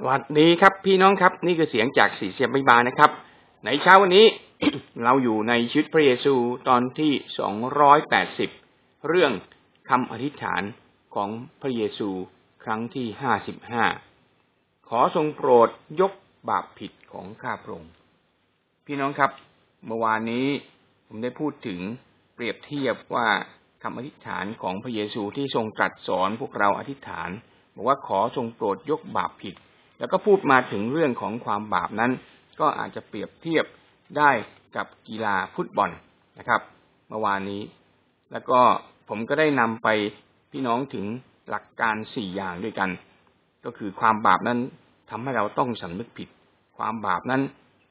สวัสดีครับพี่น้องครับ นี่คือเสียงจากสี่เสียบใบานะครับ ในเช้าวันนี้ เราอยู่ในชีวิตพระเยซูตอนที่สองร้อยแปดสิบเรื่องคำอธิษฐานของพระเยซูครั้งที่ห้าสิบห้าขอทรงโปรดยกบาปผิดของข้าพระองค์พี่น้องครับ เมื่อวานนี้ผมได้พูดถึงเปรียบเทียบว่าคำอธิษฐานของพระเยซูที่ทรงตรัสสอนพวกเราอธิษฐานบอกว่าขอทรงโปรดยกบาปผิด แล้วก็พูดมาถึงเรื่องของความบาปนั้น ก็อาจจะเปรียบเทียบได้กับกีฬาฟุตบอลนะครับ เมื่อวานนี้ แล้วก็ผมก็ได้นำไปพี่น้องถึงหลักการสี่อย่างด้วยกัน ก็คือความบาปนั้นทำให้เราต้องสำนึกผิด ความบาปนั้น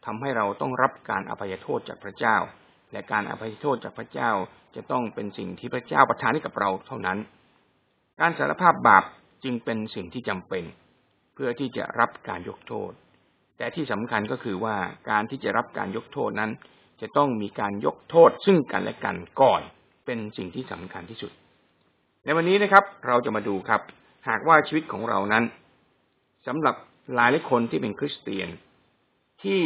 ทำให้เราต้องรับการอภัยโทษจากพระเจ้า และการอภัยโทษจากพระเจ้าจะต้องเป็นสิ่งที่พระเจ้าประทานให้กับเราเท่านั้น การสารภาพบาปจึงเป็นสิ่งที่จำเป็น เพื่อที่จะรับการยกโทษ แต่ที่สำคัญก็คือว่าการที่จะรับการยกโทษนั้น จะต้องมีการยกโทษซึ่งกันและกันก่อนเป็นสิ่งที่สำคัญที่สุด ในวันนี้นะครับ เราจะมาดูครับ หากว่าชีวิตของเรานั้นสำหรับหลายหลายคนที่เป็นคริสเตียนที่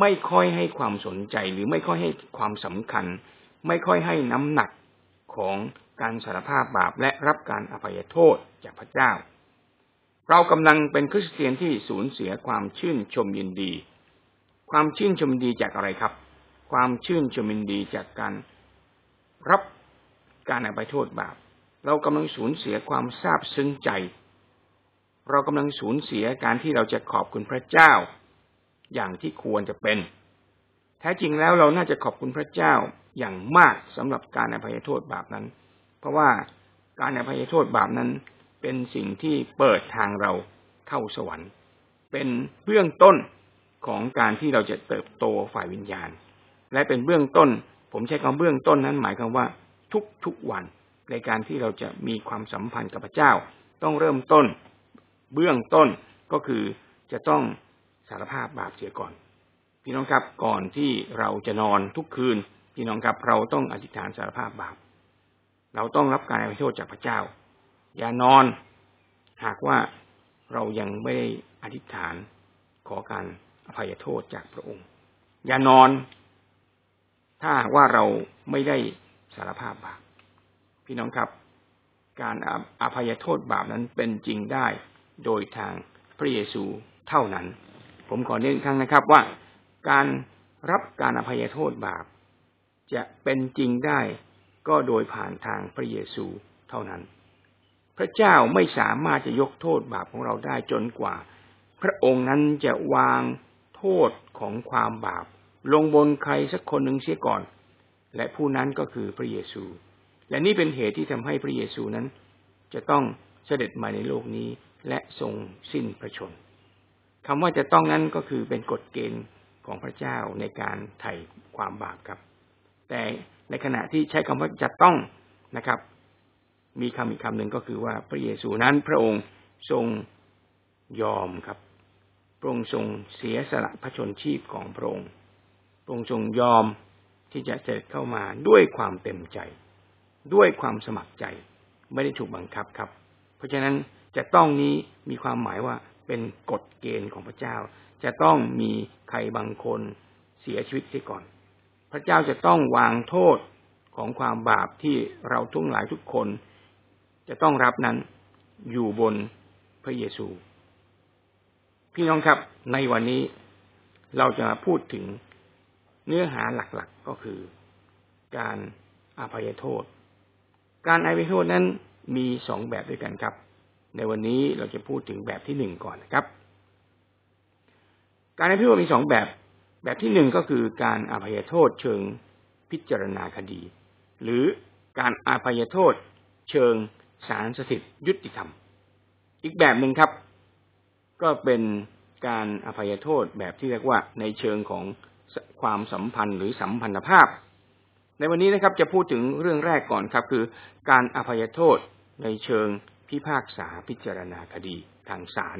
ไม่ค่อยให้ความสนใจหรือไม่ค่อยให้ความสำคัญ ไม่ค่อยให้น้ำหนักของการสารภาพบาปและรับการอภัยโทษจากพระเจ้า เรากำลังเป็นคริสเตียนที่สูญเสียความชื่นชมยินดี ความชื่นชมยินดีจากอะไรครับ ความชื่นชมยินดีจากการรับการอภัยโทษบาป เรากำลังสูญเสียความซาบซึ้งใจ เรากำลังสูญเสียการที่เราจะขอบคุณพระเจ้า อย่างที่ควรจะเป็น แท้จริงแล้วเราน่าจะขอบคุณพระเจ้าอย่างมากสำหรับการอภัยโทษบาปนั้น เพราะว่าการอภัยโทษบาปนั้น เป็นสิ่งที่เปิดทางเราเข้าสวรรค์ เป็นเบื้องต้นของการที่เราจะเติบโตฝ่ายวิญญาณ และเป็นเบื้องต้น ผมใช้คำเบื้องต้นนั้นหมายความว่าทุกทุกวันในการที่เราจะมีความสัมพันธ์กับพระเจ้า ต้องเริ่มต้น เบื้องต้นก็คือจะต้องสารภาพบาปเสียก่อน พี่น้องครับก่อนที่เราจะนอนทุกคืน พี่น้องครับเราต้องอธิษฐานสารภาพบาป เราต้องรับการอภัยโทษจากพระเจ้า อย่านอน หากว่าเรายังไม่ได้อธิษฐานขอการอภัยโทษจากพระองค์ อย่านอน ถ้าว่าเราไม่ได้สารภาพบาปพี่น้องครับ การอภัยโทษบาปนั้นเป็นจริงได้โดยทางพระเยซูเท่านั้น ผมขอเน้นครั้งนะครับว่าการรับการอภัยโทษบาป จะเป็นจริงได้ก็โดยผ่านทางพระเยซูเท่านั้น พระเจ้าไม่สามารถจะยกโทษบาปของเราได้จนกว่า พระองค์นั้นจะวางโทษของความบาป ลงบนใครสักคนหนึ่งเสียก่อน และผู้นั้นก็คือพระเยซู และนี่เป็นเหตุที่ทำให้พระเยซูนั้น จะต้องเสด็จมาในโลกนี้และทรงสิ้นพระชนคำว่าจะต้องนั้นก็คือเป็นกฎเกณฑ์ของพระเจ้าในการไถ่ความบาปครับ แต่ในขณะที่ใช้คำว่าจะต้องนะครับ มีคำอีกคำหนึ่งก็คือว่าพระเยซูนั้นพระองค์ทรงยอมครับ พระองค์ทรงเสียสละพระชนชีพของพระองค์ พระองค์ทรงยอมที่จะเสด็จเข้ามาด้วยความเต็มใจ ด้วยความสมัครใจ ไม่ได้ถูกบังคับครับ เพราะฉะนั้นจะต้องนี้มีความหมายว่าเป็นกฎเกณฑ์ของพระเจ้า จะต้องมีใครบางคนเสียชีวิตเสียก่อน พระเจ้าจะต้องวางโทษของความบาปที่เราทุกหลายทุกคน จะต้องรับนั้นอยู่บนพระเยซู พี่น้องครับ ในวันนี้เราจะมาพูดถึงเนื้อหาหลักๆก็คือ การอาภัยโทษ การอาภัยโทษนั้นมีสองแบบด้วยกันครับ ในวันนี้เราจะพูดถึงแบบที่หนึ่งก่อนนะครับ การอาภัยโทษมีสองแบบ แบบที่หนึ่งก็คือการอาภัยโทษเชิงพิจารณาคดี หรือการอาภัยโทษเชิง ศาลสถิตยุติธรรม อีกแบบหนึ่งครับ ก็เป็นการอภัยโทษแบบที่เรียกว่าในเชิงของความสัมพันธ์หรือสัมพันธภาพ ในวันนี้นะครับจะพูดถึงเรื่องแรกก่อนครับ คือการอภัยโทษในเชิงพิพากษาพิจารณาคดีทางศาล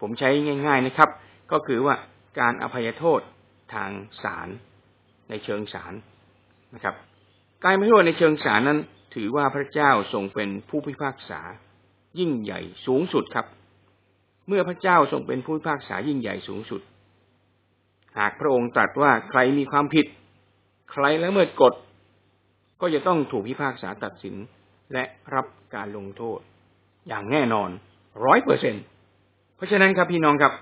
ผมใช้ง่าย ๆนะครับ ก็คือว่าการอภัยโทษทางศาลในเชิงศาลนะครับ การอภัยโทษในเชิงศาลนั้น ถือว่าพระเจ้าทรงเป็นผู้พิพากษา ยิ่งใหญ่สูงสุดครับ เมื่อพระเจ้าทรงเป็นผู้พิพากษายิ่งใหญ่สูงสุด หากพระองค์ตรัสว่าใครมีความผิด ใครละเมิดกฎ ก็จะต้องถูกพิพากษาตัดสินและรับการลงโทษ อย่างแน่นอนร้อยเปอร์เซ็นเพราะฉะนั้นครับพี่น้องครับ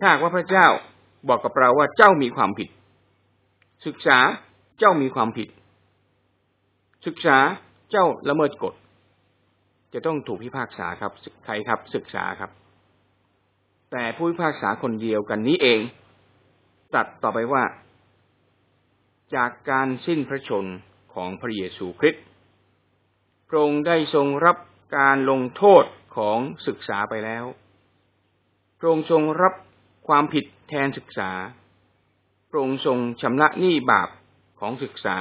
ถ้าหากว่าพระเจ้าบอกกับเราว่าเจ้ามีความผิด ศึกษาเจ้ามีความผิด ศึกษา เจ้าละเมิดกฎ จะต้องถูกพิพากษาครับใครครับศึกษาครับ แต่ผู้พิพากษาคนเดียวกันนี้เองตัดต่อไปว่า จากการสิ้นพระชนของพระเยซูคริสต์พระองค์ได้ทรงรับการลงโทษของศึกษาไปแล้ว พระองค์ทรงรับความผิดแทนศึกษา พระองค์ทรงชำระหนี้บาปของศึกษา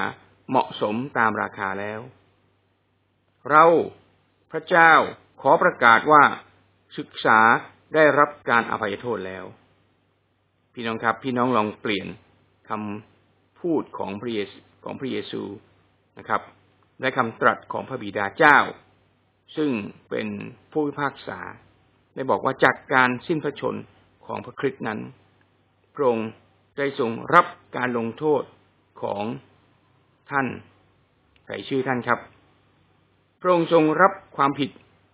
เหมาะสมตามราคาแล้ว เรา พระเจ้าขอประกาศว่าศึกษาได้รับการอภัยโทษแล้ว พี่น้องครับ พี่น้องลองเปลี่ยนคำพูดของพระเยซูของพระเยซูนะครับ และคำตรัสของพระบิดาเจ้า ซึ่งเป็นผู้พิพากษา ได้บอกว่าจากการสิ้นพระชนของพระคริสต์นั้นพระองค์ได้ทรงรับการลงโทษของท่านใส่ชื่อท่านครับ พระองค์ทรงรับความผิด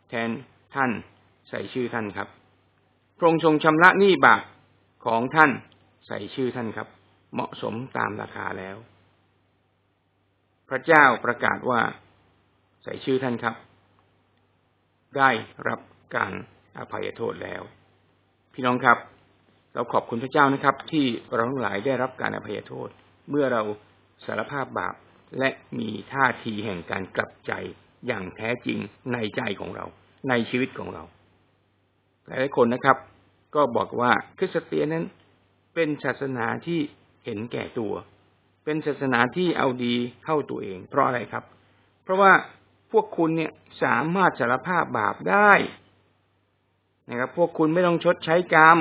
แทนท่านใส่ชื่อท่านครับ พระองค์ทรงชำระหนี้บาปของท่านใส่ชื่อท่านครับ เหมาะสมตามราคาแล้ว พระเจ้าประกาศว่าใส่ชื่อท่านครับ ได้รับการอภัยโทษแล้ว พี่น้องครับ เราขอบคุณพระเจ้านะครับ ที่เราทั้งหลายได้รับการอภัยโทษ เมื่อเราสารภาพบาปและมีท่าทีแห่งการกลับใจ อย่างแท้จริงในใจของเรา ในชีวิตของเราหลายคนนะครับ ก็บอกว่าคริสเตียนนั้น เป็นศาสนาที่เห็นแก่ตัว เป็นศาสนาที่เอาดีเข้าตัวเอง เพราะอะไรครับ เพราะว่าพวกคุณเนี่ยสามารถสารภาพบาปได้นะครับ พวกคุณไม่ต้องชดใช้กรรม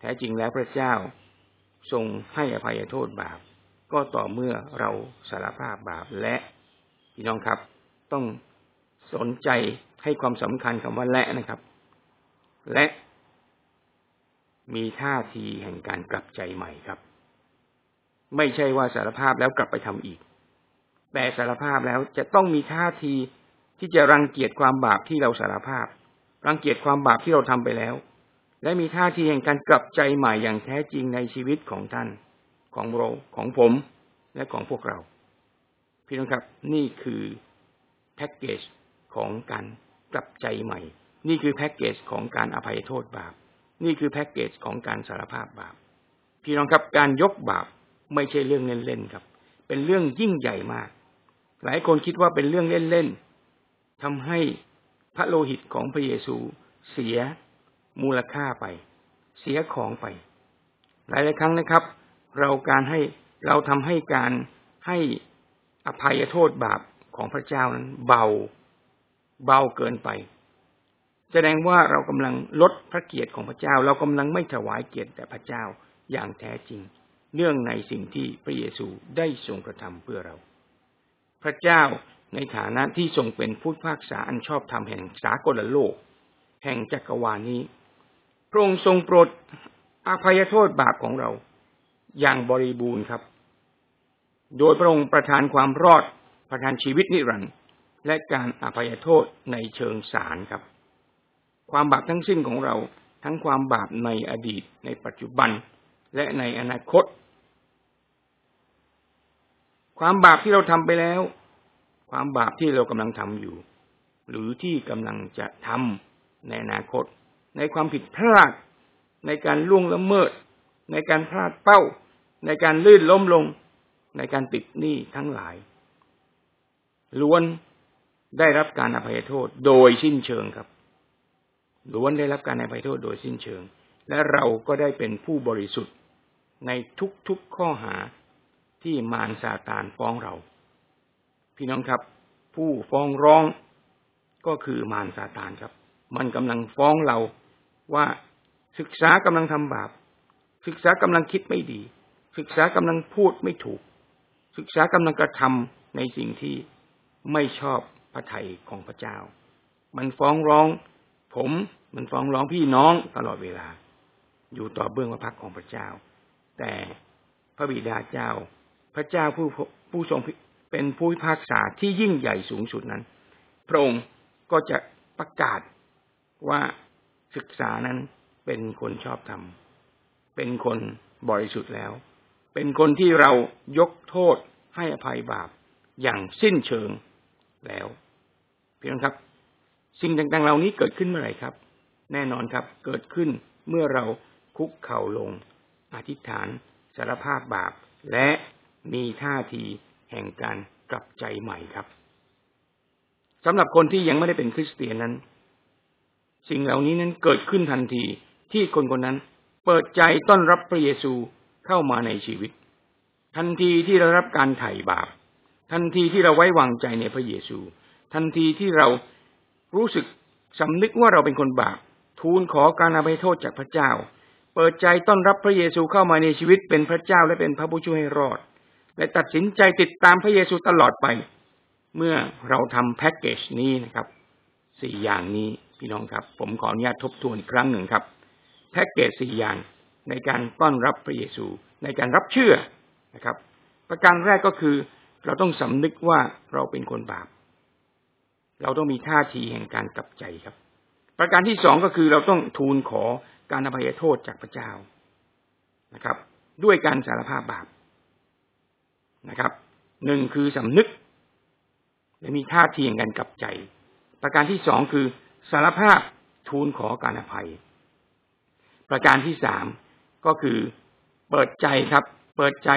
แท้จริงแล้วพระเจ้าทรงให้อภัยโทษบาป ก็ต่อเมื่อเราสารภาพบาปและพี่น้องครับ ต้องสนใจให้ความสำคัญคำว่าและนะครับ และ มีท่าทีแห่งการกลับใจใหม่ครับ ไม่ใช่ว่าสารภาพแล้วกลับไปทำอีก แต่สารภาพแล้วจะต้องมีท่าทีที่จะรังเกียจความบาปที่เราสารภาพ รังเกียจความบาปที่เราทำไปแล้ว และมีท่าทีแห่งการกลับใจใหม่อย่างแท้จริงในชีวิตของท่านของเราของผมและของพวกเรา พี่น้องครับ นี่คือ แพ็กเกจของการกลับใจใหม่ นี่คือแพ็กเกจของการอภัยโทษบาป นี่คือแพ็กเกจของการสารภาพบาป พี่น้องครับการยกบาปไม่ใช่เรื่องเล่นๆครับ เป็นเรื่องยิ่งใหญ่มาก หลายคนคิดว่าเป็นเรื่องเล่นๆทำให้พระโลหิตของพระเยซูเสียมูลค่าไป เสียของไป หลายหลายครั้งนะครับ เราการให้เราทำให้การให้อภัยโทษบาป ของพระเจ้านั้นเบา เบาเกินไป แสดงว่าเรากำลังลดพระเกียรติของพระเจ้า เรากำลังไม่ถวายเกียรติแด่พระเจ้าอย่างแท้จริง เนื่องในสิ่งที่พระเยซูได้ทรงกระทำเพื่อเรา พระเจ้าในฐานะที่ทรงเป็นผู้พากษาอันชอบธรรมแห่งสากลโลก แห่งจักรวาลนี้ พระองค์ทรงโปรดอภัยโทษบาปของเรา อย่างบริบูรณ์ครับ โดยพระองค์ประทานความรอด ประทานชีวิตนิรันดร์และการอภัยโทษในเชิงสารครับ ความบาปทั้งสิ้นของเราทั้งความบาปในอดีตในปัจจุบันและในอนาคต ความบาปที่เราทำไปแล้ว ความบาปที่เรากำลังทำอยู่ หรือที่กำลังจะทำในอนาคต ในความผิดพลาด ในการล่วงละเมิด ในการพลาดเป้า ในการลื่นล้มลง ในการติดหนี้ทั้งหลาย ล้วนได้รับการอภัยโทษโดยสิ้นเชิงครับ ล้วนได้รับการอภัยโทษโดยสิ้นเชิง และเราก็ได้เป็นผู้บริสุทธิ์ในทุกๆข้อหาที่มารซาตานฟ้องเรา พี่น้องครับ ผู้ฟ้องร้องก็คือมารซาตานครับ มันกำลังฟ้องเราว่าศึกษากำลังทำบาป ศึกษากำลังคิดไม่ดี ศึกษากำลังพูดไม่ถูก ศึกษากำลังกระทำในสิ่งที่ ไม่ชอบพระทัยของพระเจ้า มันฟ้องร้อง ผม มันฟ้องร้องพี่น้องตลอดเวลา อยู่ต่อเบื้องพระพักของพระเจ้า แต่พระบิดาเจ้า พระเจ้าผู้ผู้ทรงเป็นผู้พิพากษาที่ยิ่งใหญ่สูงสุดนั้น พระองค์ก็จะประกาศว่าศึกษานั้นเป็นคนชอบธรรม เป็นคนบริสุทธิ์แล้ว เป็นคนที่เรายกโทษให้อภัยบาปอย่างสิ้นเชิง แล้วพี่น้องครับ สิ่งต่างๆเหล่านี้เกิดขึ้นเมื่อไหร่ครับ แน่นอนครับ เกิดขึ้นเมื่อเราคุกเข่าลง อธิษฐานสารภาพบาป และมีท่าทีแห่งการกลับใจใหม่ครับสำหรับคนที่ยังไม่ได้เป็นคริสเตียนนั้น สิ่งเหล่านี้นั้นเกิดขึ้นทันทีที่คนคนนั้นเปิดใจต้อนรับพระเยซูเข้ามาในชีวิต ทันทีที่เรารับการไถ่บาป ทันทีที่เราไว้วางใจในพระเยซู ทันทีที่เรารู้สึกสำนึกว่าเราเป็นคนบาป ทูลขอการอภัยโทษจากพระเจ้า เปิดใจต้อนรับพระเยซูเข้ามาในชีวิตเป็นพระเจ้าและเป็นพระผู้ช่วยให้รอด และตัดสินใจติดตามพระเยซูตลอดไป เมื่อเราทำแพ็กเกจนี้นะครับสี่อย่างนี้พี่น้องครับ ผมขออนุญาตทบทวนอีกครั้งหนึ่งครับ แพ็กเกจสี่อย่างในการต้อนรับพระเยซู ในการรับเชื่อนะครับ ประการแรกก็คือ เราต้องสำนึกว่าเราเป็นคนบาป เราต้องมีท่าทีแห่งการกลับใจครับ ประการที่สองก็คือเราต้องทูลขอการอภัยโทษจากพระเจ้านะครับ ด้วยการสารภาพบาปนะครับหนึ่งคือสำนึกและมีท่าทีแห่งการกลับใจ ประการที่สองคือสารภาพทูลขอการอภัย ประการที่สามก็คือเปิดใจครับ เปิดใจ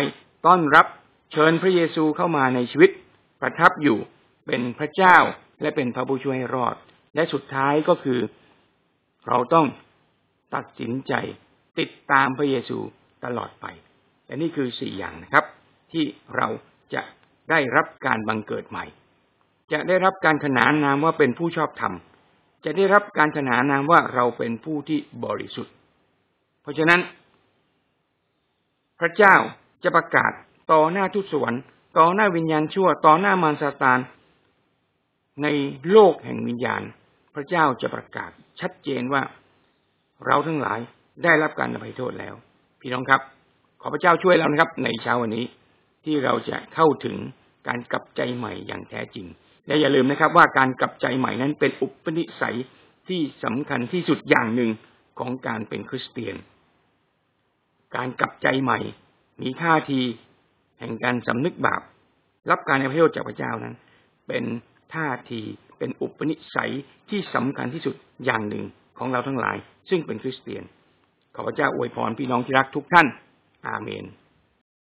ต้อนรับ เชิญพระเยซูเข้ามาในชีวิต ประทับอยู่เป็นพระเจ้าและเป็นพระผู้ช่วยให้รอด และสุดท้ายก็คือ เราต้องตัดสินใจติดตามพระเยซูตลอดไปและนี่คือสี่อย่างนะครับ ที่เราจะได้รับการบังเกิดใหม่ จะได้รับการขนานนามว่าเป็นผู้ชอบธรรม จะได้รับการขนานนามว่าเราเป็นผู้ที่บริสุทธิ์ เพราะฉะนั้น พระเจ้าจะประกาศ ต่อหน้าทุตสวรรค์ต่อหน้าวิญญาณชั่ว ต่อหน้ามารซาตาน ในโลกแห่งวิญญาณ พระเจ้าจะประกาศชัดเจนว่าเราทั้งหลายได้รับการอภัยโทษแล้ว พี่น้องครับ ขอพระเจ้าช่วยเรานะครับ ในเช้าวันนี้ที่เราจะเข้าถึงการกลับใจใหม่อย่างแท้จริง และอย่าลืมนะครับ ว่าการกลับใจใหม่นั้นเป็นอุปนิสัยที่สำคัญที่สุดอย่างหนึ่งของการเป็นคริสเตียน การกลับใจใหม่ มีท่าที แห่งการสำนึกบาป รับการอภัยโทษจากพระเจ้านั้น เป็นท่าทีเป็นอุปนิสัยที่สำคัญที่สุดอย่างหนึ่งของเราทั้งหลาย ซึ่งเป็นคริสเตียน ขอพระเจ้าอวยพรพี่น้องที่รักทุกท่าน อาเมน